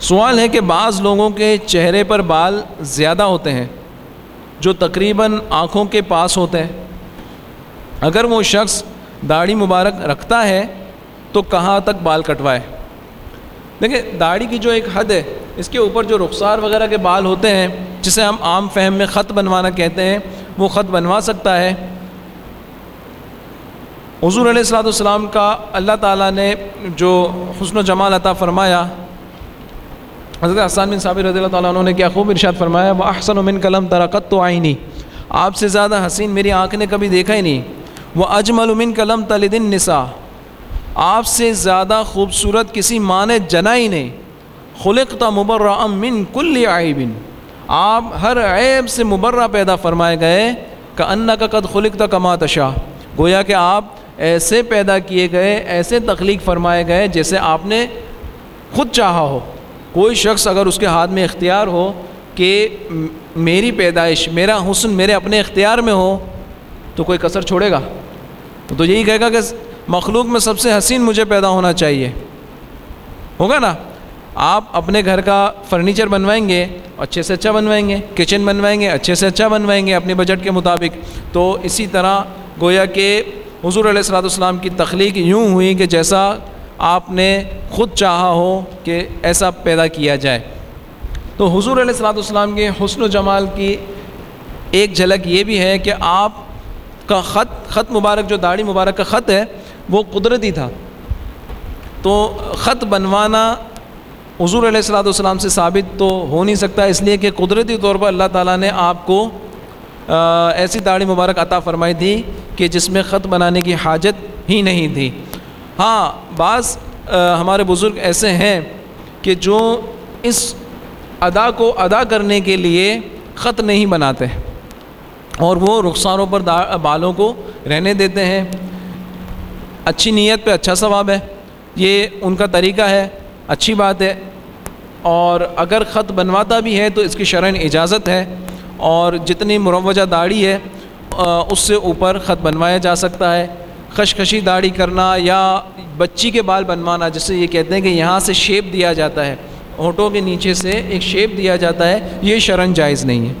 سوال ہے کہ بعض لوگوں کے چہرے پر بال زیادہ ہوتے ہیں، جو تقریباً آنکھوں کے پاس ہوتے ہیں۔ اگر وہ شخص داڑھی مبارک رکھتا ہے تو کہاں تک بال کٹوائے؟ دیکھیں، داڑھی کی جو ایک حد ہے، اس کے اوپر جو رخسار وغیرہ کے بال ہوتے ہیں، جسے ہم عام فہم میں خط بنوانا کہتے ہیں، وہ خط بنوا سکتا ہے۔ حضور علیہ السلاۃ والسلام کا اللہ تعالیٰ نے جو حسن و جمال عطا فرمایا حضرت حسان بن صابر رضی اللہ تعالیٰ عنہ نے کیا خوب ارشاد فرمایا، وہ احسن و من قلم ترقت تو آئی نہیں آپ سے زیادہ حسین میری آنکھ نے کبھی دیکھا ہی نہیں۔ وہ اجمل من قلم تلدن نسا آپ سے زیادہ خوبصورت کسی ماں نے جنا ہی نہیں۔ خلق مبرہ من کل عیبن. آپ ہر عیب سے مبرہ پیدا فرمائے گئے کہ ان کا قد خلق تا کما تشا گویا کہ آپ ایسے پیدا کیے گئے، ایسے تخلیق فرمائے گئے جیسے آپ نے خود چاہا ہو۔ کوئی شخص اگر اس کے ہاتھ میں اختیار ہو کہ میری پیدائش، میرا حسن میرے اپنے اختیار میں ہو، تو کوئی کثر چھوڑے گا؟ تو یہی کہے گا کہ مخلوق میں سب سے حسین مجھے پیدا ہونا چاہیے۔ ہوگا نا؟ آپ اپنے گھر کا فرنیچر بنوائیں گے، اچھے سے اچھا بنوائیں گے، کچن بنوائیں گے، اچھے سے اچھا بنوائیں گے اپنے بجٹ کے مطابق۔ تو اسی طرح گویا کہ حضور علیہ السلاۃ والسلام کی تخلیق یوں ہوئی کہ جیسا آپ نے خود چاہا ہو کہ ایسا پیدا کیا جائے۔ تو حضور علیہ السلاۃ والسلام کے حسن و جمال کی ایک جھلک یہ بھی ہے کہ آپ کا خط خط مبارک، جو داڑھی مبارک کا خط ہے، وہ قدرتی تھا۔ تو خط بنوانا حضور علیہ السلاۃ والسلام سے ثابت تو ہو نہیں سکتا، اس لیے کہ قدرتی طور پر اللہ تعالیٰ نے آپ کو ایسی داڑھی مبارک عطا فرمائی تھی کہ جس میں خط بنانے کی حاجت ہی نہیں تھی۔ ہاں بعض ہمارے بزرگ ایسے ہیں کہ جو اس ادا کو ادا کرنے کے لیے خط نہیں بناتے اور وہ رخساروں پر بالوں کو رہنے دیتے ہیں۔ اچھی نیت پہ اچھا ثواب ہے، یہ ان کا طریقہ ہے، اچھی بات ہے۔ اور اگر خط بنواتا بھی ہے تو اس کی شرح اجازت ہے اور جتنی مروجہ داڑھی ہے اس سے اوپر خط بنوایا جا سکتا ہے۔ خشخشی داڑھی کرنا یا بچی کے بال بنوانا، جسے یہ کہتے ہیں کہ یہاں سے شیپ دیا جاتا ہے ہونٹوں کے نیچے سے ایک شیپ دیا جاتا ہے، یہ شرن جائز نہیں ہے۔